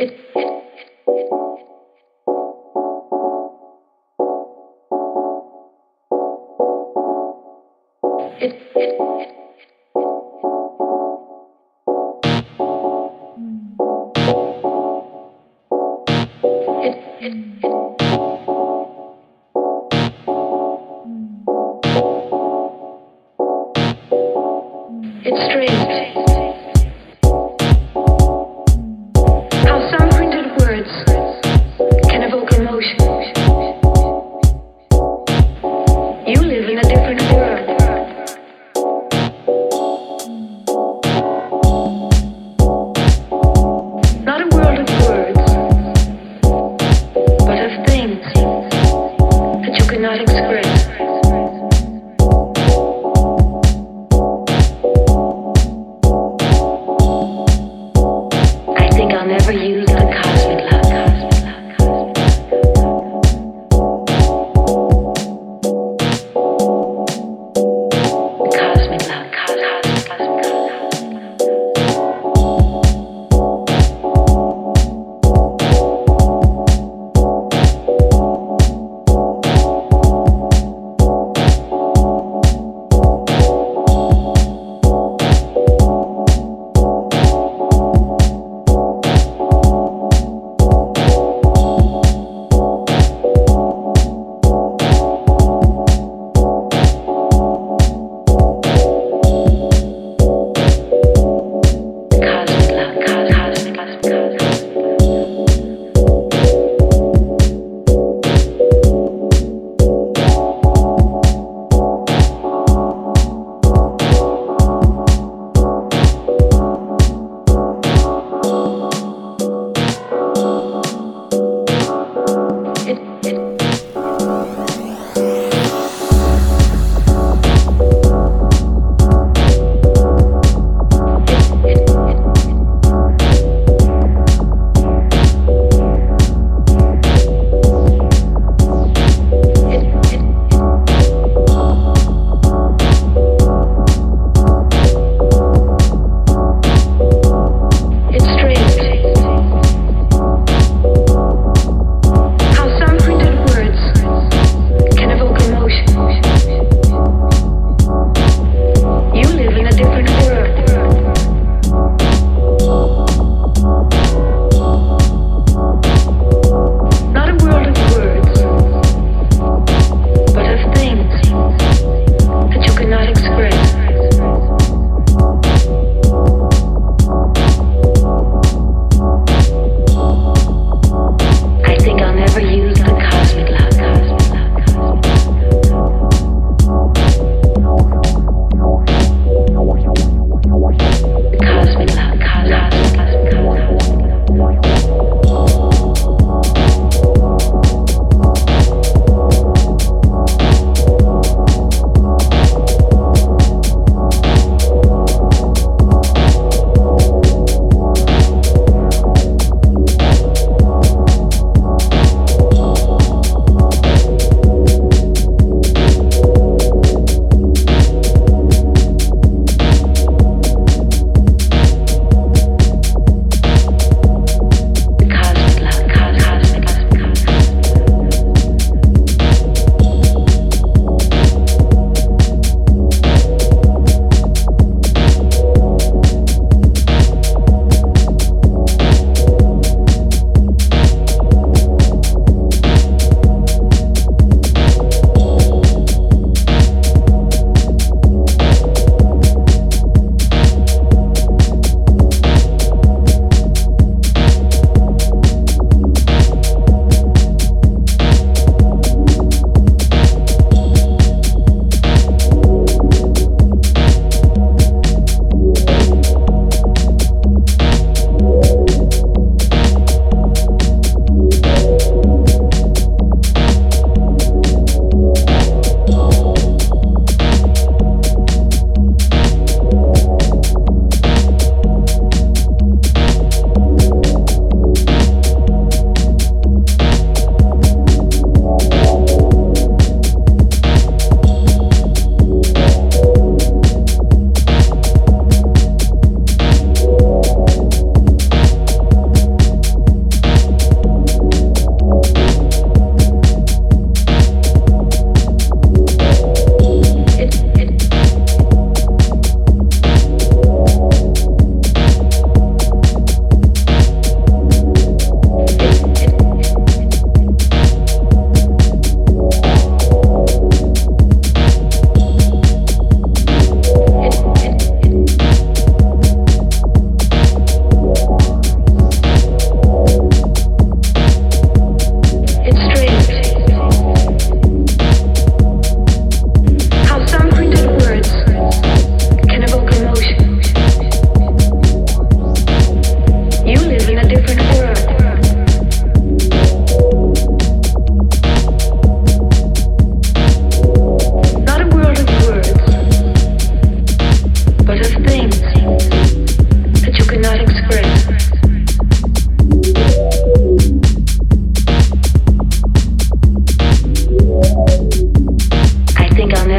It's strange.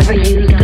for you.